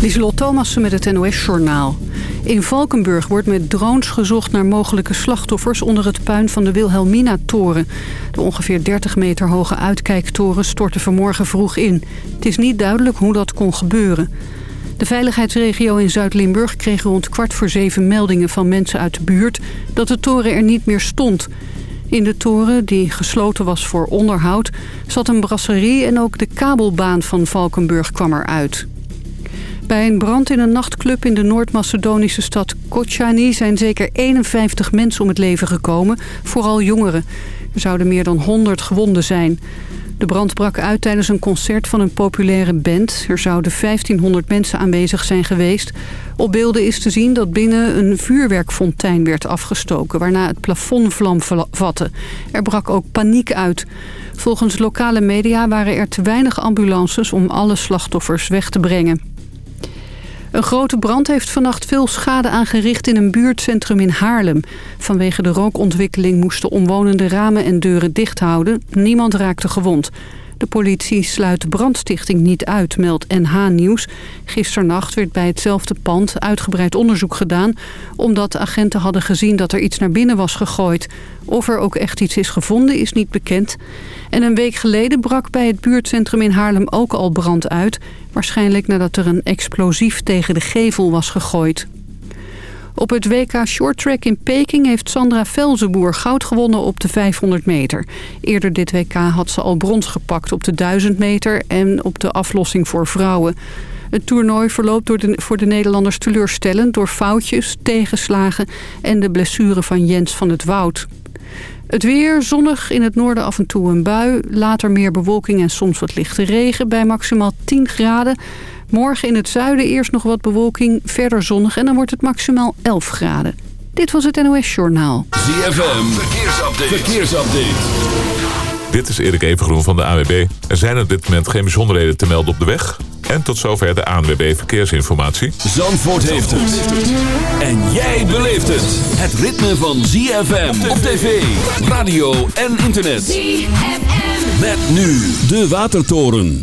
Lieselot Thomassen met het NOS-journaal. In Valkenburg wordt met drones gezocht naar mogelijke slachtoffers... onder het puin van de Wilhelmina-toren. De ongeveer 30 meter hoge uitkijktoren stortte vanmorgen vroeg in. Het is niet duidelijk hoe dat kon gebeuren. De veiligheidsregio in Zuid-Limburg kreeg rond kwart voor zeven meldingen van mensen uit de buurt... dat de toren er niet meer stond... In de toren, die gesloten was voor onderhoud, zat een brasserie en ook de kabelbaan van Valkenburg kwam eruit. Bij een brand in een nachtclub in de Noord-Macedonische stad Kochani zijn zeker 51 mensen om het leven gekomen, vooral jongeren. Er zouden meer dan 100 gewonden zijn. De brand brak uit tijdens een concert van een populaire band. Er zouden 1500 mensen aanwezig zijn geweest. Op beelden is te zien dat binnen een vuurwerkfontein werd afgestoken... waarna het plafond vlam vatte. Er brak ook paniek uit. Volgens lokale media waren er te weinig ambulances om alle slachtoffers weg te brengen. Een grote brand heeft vannacht veel schade aangericht in een buurtcentrum in Haarlem. Vanwege de rookontwikkeling moesten omwonenden ramen en deuren dicht houden. Niemand raakte gewond. De politie sluit brandstichting niet uit, meldt NH Nieuws. Gisternacht werd bij hetzelfde pand uitgebreid onderzoek gedaan... omdat agenten hadden gezien dat er iets naar binnen was gegooid. Of er ook echt iets is gevonden is niet bekend. En een week geleden brak bij het buurtcentrum in Haarlem ook al brand uit. Waarschijnlijk nadat er een explosief tegen de gevel was gegooid. Op het WK Shorttrack in Peking heeft Sandra Velzenboer goud gewonnen op de 500 meter. Eerder dit WK had ze al brons gepakt op de 1000 meter en op de aflossing voor vrouwen. Het toernooi verloopt door de, voor de Nederlanders teleurstellend... door foutjes, tegenslagen en de blessure van Jens van het Woud. Het weer, zonnig, in het noorden af en toe een bui. Later meer bewolking en soms wat lichte regen bij maximaal 10 graden. Morgen in het zuiden eerst nog wat bewolking, verder zonnig en dan wordt het maximaal 11 graden. Dit was het NOS Journaal. ZFM, verkeersupdate. verkeersupdate. Dit is Erik Evengroen van de AWB. Er zijn op dit moment geen bijzonderheden te melden op de weg. En tot zover de ANWB Verkeersinformatie. Zandvoort heeft het. En jij beleeft het. Het ritme van ZFM op tv, radio en internet. ZFM. Met nu de Watertoren.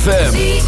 ZFM.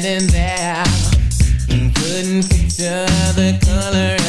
standing there and couldn't picture the color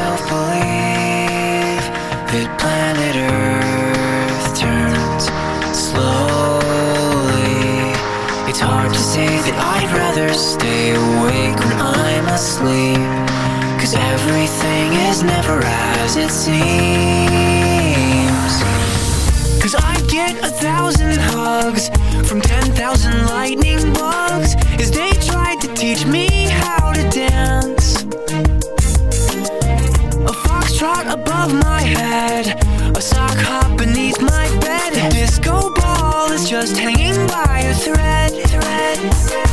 myself believe that planet Earth turns slowly. It's hard to say that I'd rather stay awake when I'm asleep. Cause everything is never as it seems. Above my head, a sock hop beneath my bed. A disco ball is just hanging by a thread. thread. I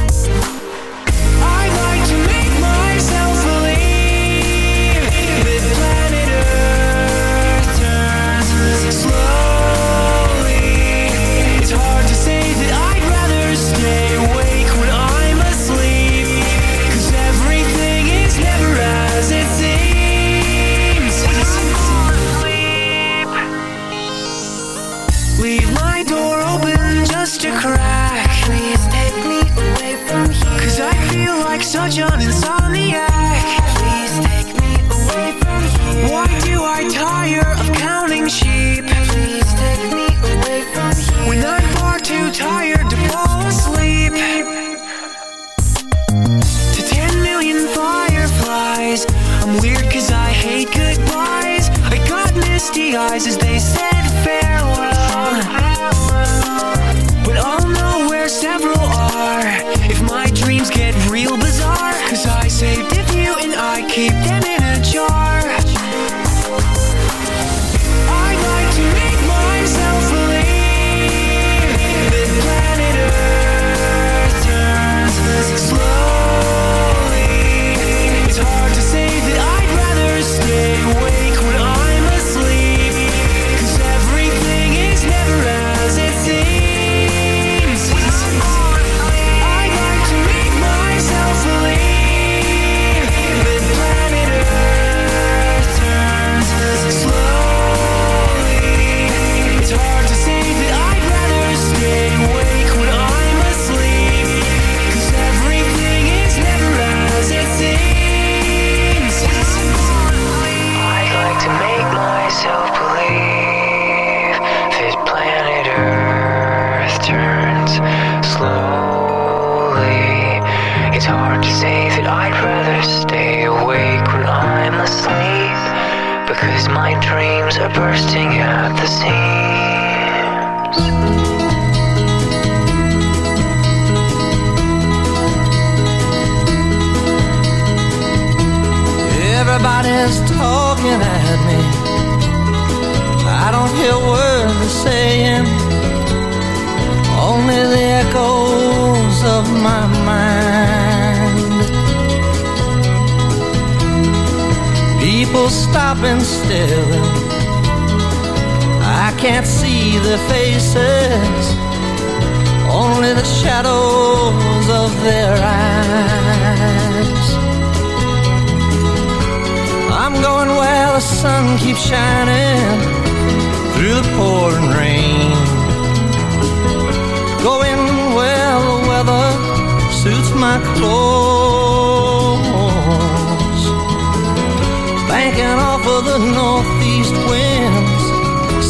as they are bursting at the seams. Everybody's talking at me. I don't hear words they're saying, only the echoes of my mind. People stopping still. Can't see their faces, only the shadows of their eyes. I'm going where the sun keeps shining through the pouring rain. Going where the weather suits my clothes. Banking off of the northeast winds,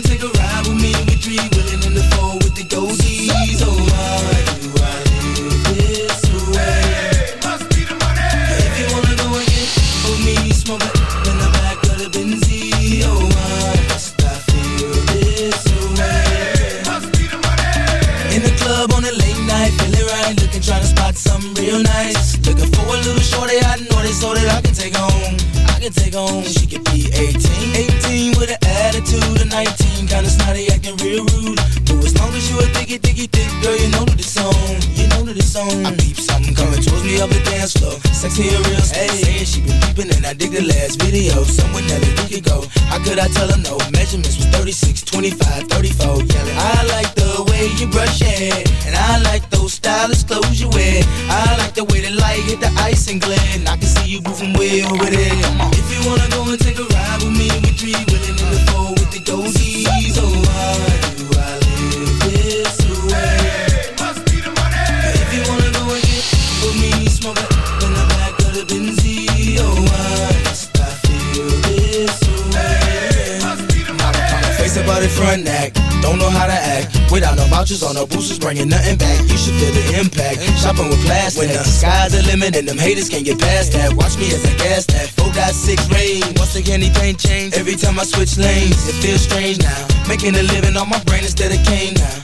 Take a ride and them haters can't get past that. Watch me as I gas that. 4.6 range. Once again, anything change. Every time I switch lanes, it feels strange now. Making a living on my brain instead of cane now.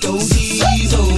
four with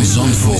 van Zandvoort.